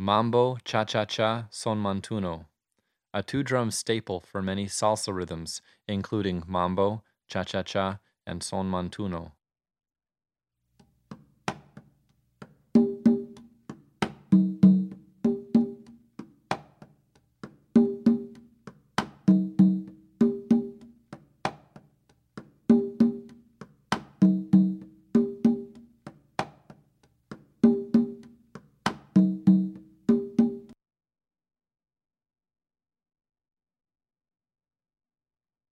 Mambo, cha-cha-cha, son mantuno, a two-drum staple for many salsa rhythms, including mambo, cha-cha-cha, and son mantuno.